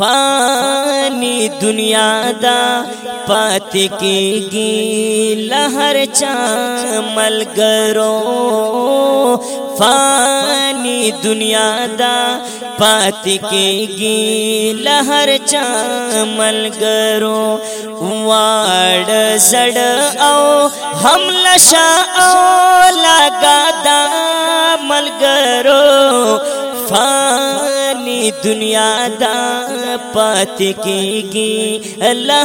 فانی دنیا دا پات کیږي لهر چا ملګرو فانی دنیا دا پات کیږي لهر چا ملګرو واړ زړ او هم لشا او لگا دا ملګرو فانی دنیا دا پات کی گی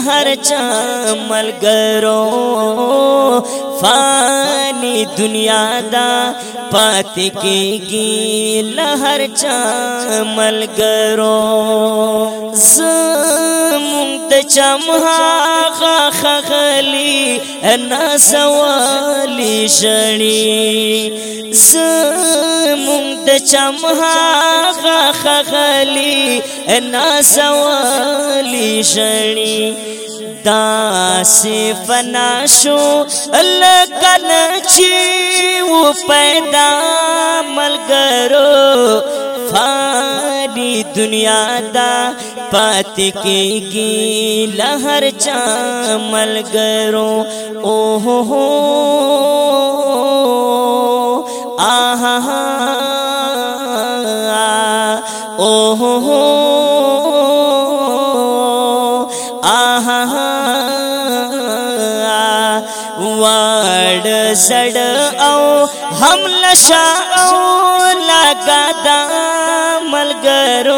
ہر چامل گرو فانی دنیا دا پات کی گی لہر گرو ملگر چم ها خخلی انا سوالی شنی زمون د چم ها خخلی انا سوالی شنی دا سی فنا شو لکل چی و پیدا ملګرو فان ساری دنیا دا پات کیگی لہر چا ملګرو او هو هو آها او هو هو آها وړ زړ او هم لشا او لګا دا ملگر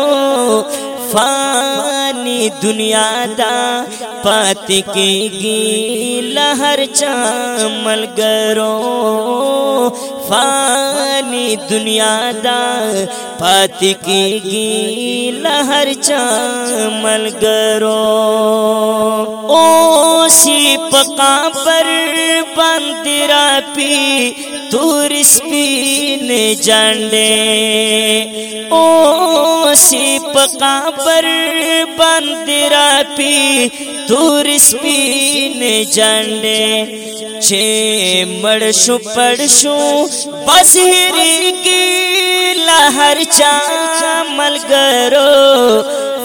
فانی دنیا دا پات کی گی لہر چا مل فانی دنیا دا پات کی گی لہر گرو او سی پکا پر پنترا پی تور سپین جانڈے او سی پکا پر پنترا پی تور سپین جانڈے چې مړ شو پړ شو بس هریږي لا هر چا ملګرو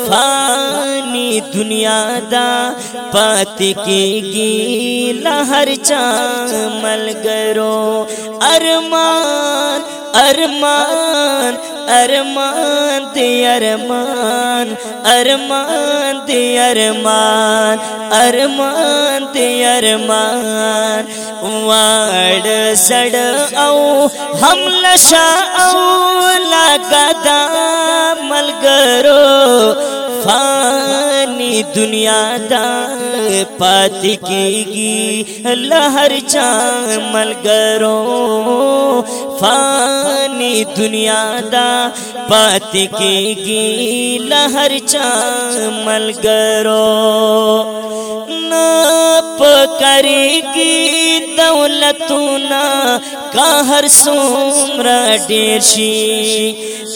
فان دنیا دا پات کی گی لہر چان ملگر ارمان ارمان ارمان ارمان دی ارمان دی ارمان ارمان دی ارمان وڑ سڑ او ہم لشا نشا لگان ملگرو فانی دنیا دا پتی کی گی لہر چان ملگر فانی دنیا دا پت کی گی لہر چان ملگر ناپ کرے گی دولتونا کا هر سومرا ډیر شي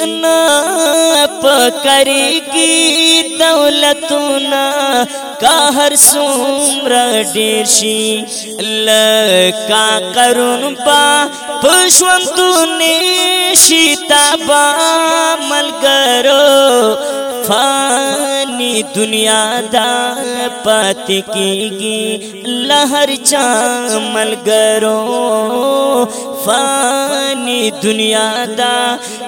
نا پکری کی دولتونا کا هر سومرا ډیر شي لکا قرون پا پښوندونه شیتا با ملګرو فانی دنیا دا پات کیږي لهر چا ملګرو فانی دنیا دا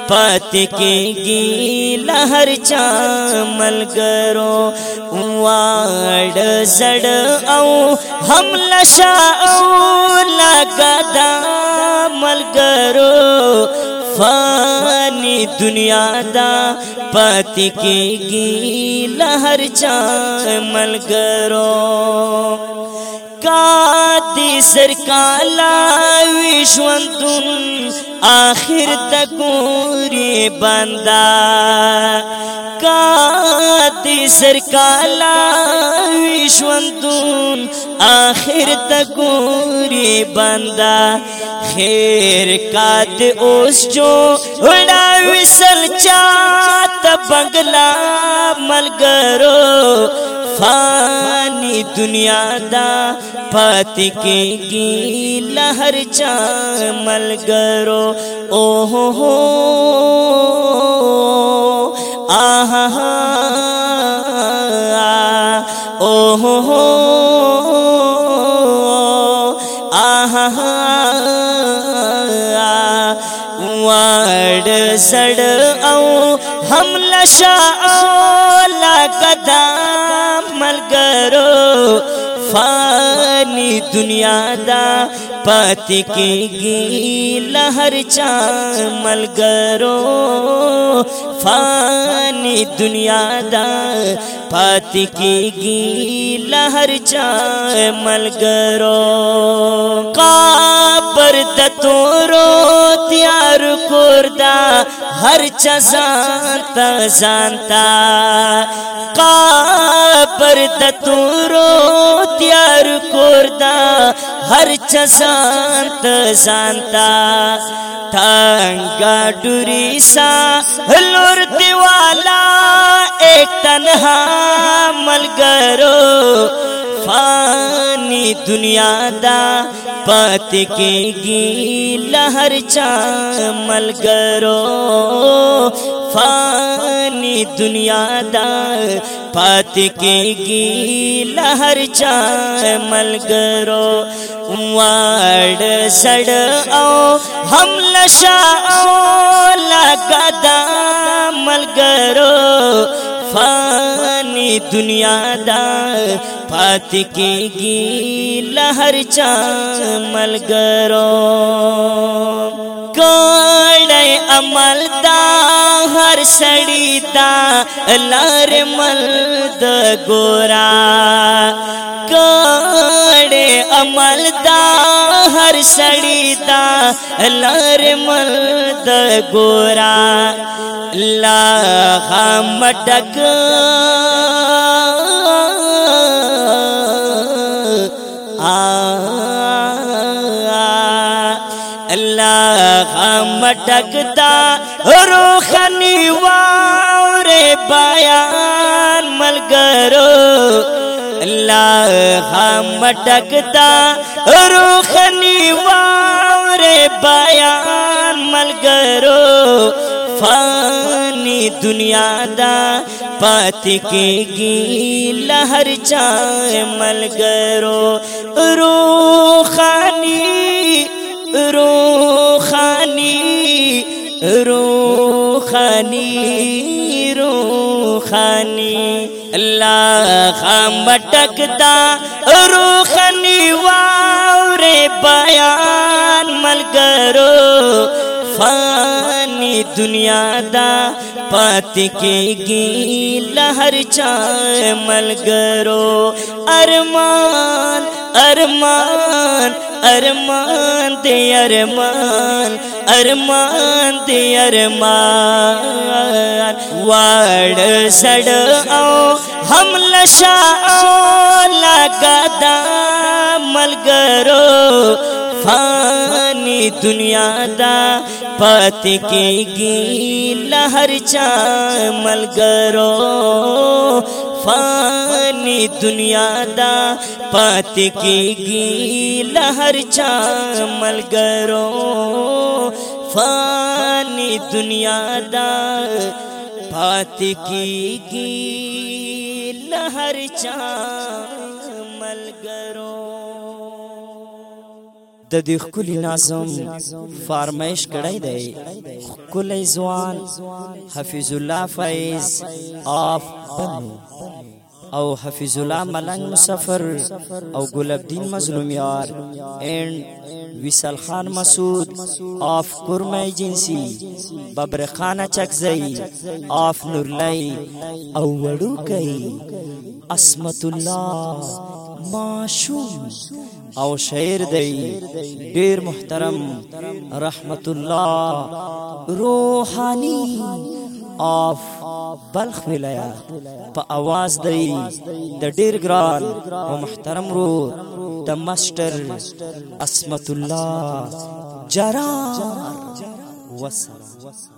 پات کیږي لهر چا ملګرو واړ زړ او هم لشا او لګدا ملګرو فانی دنیا دا پاتی کی گی لہر چان مل کرو کا تیسر کا آخر تکوری بندا کاتی سرکالا ویشوندون آخر تکوری بندا خیر کات اوس جو وڑاوی سلچا تا بنگلا ملگرو فانی دنیا دا پاتی کی گی لہر چاہ گرو او ہو ہو آہا آہا او ہو ہو واړ سړ او هم نشا او لا کدا ملګرو فانی دنیا دا پات کی گی لہر چا مل گرو فانی دنیا دا پات کی گی لہر چا مل گرو کابر تورو تیار کوردا ہر چا سانتا سانتا کا پر د تورو تیار کوردا هر چا سانت سانتا تنگا ڈوری سا لور دیوالا ایک تنہا ملگرو فانی دنیا دا پات کی گی لہر چا ملگرو فانی دنیا دا پات کی گی لہر مل گرو واڑ سڑ ہم لشا لگا مل گرو فانی دنیا دا پات کی گی لہر گرو کوڑے عمل دا सड़ी دا नर मलद गोरा कोलदा हर सड़ी ता नरमल दोरा آ मटक ला मटका روخنی واور بیان ملګرو الله هم ټکتا روخنی واور بیان ملګرو فانی دنیا دا پات کی گی لہر چائے مل گرو رو روخانی اللہ خام بٹکتا روخانی واور بیان ملگرو فانی دنیا دا پات کے گی لہر چان ملگر ارمان ارمان अरमांत अरमान अरमान्तर मां वड़ सड़ो हम लशला मलगरो फी दुनिया दा पत के गी लहर जां मलगरो فانی ټولې دنیا دا پات کېږي لهر چا ملګرو فانی دنیا دا پات کېږي لهر چا ملګرو د دې خولي نظم فارمایش کړی دی خولي ځوان حفیظ الله فیض اف بنو او حفیظ الله ملنګ مسافر او ګلاب دین مظلوم یار اینڈ وسل خان مسعود آف کرم ایجنسی ببر خانه چکزئی آف نورلئی او وړو کئ اسمت الله ماشوم او شعر دی ډیر محترم رحمت الله روحانی آف بلخ ولایت په आवाज دی د ډیر ګران او محترم رو د ماستر اسمت الله جرار وسلام